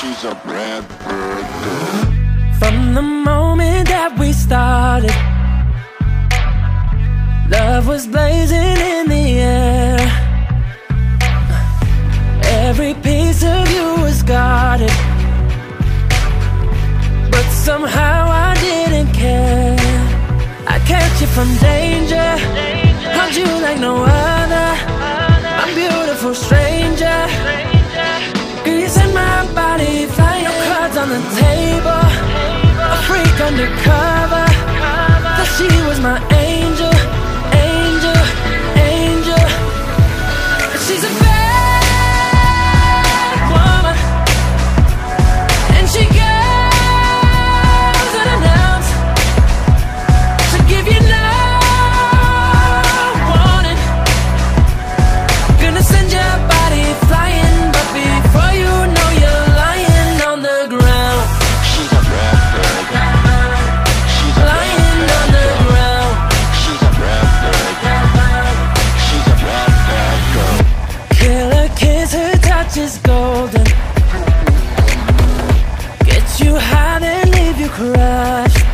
She's a bad bird. From the moment that we started, love was blazing in the air. Every piece of you was guarded, but somehow I didn't care. I kept you from danger, undercover. Thought she was my angel, touch is golden. Get you high, then leave you crushed.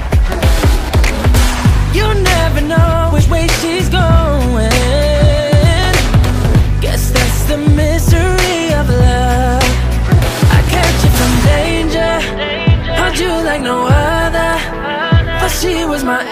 You never know which way she's going. Guess that's the mystery of love. I kept you from danger, held you like no other. Thought she was my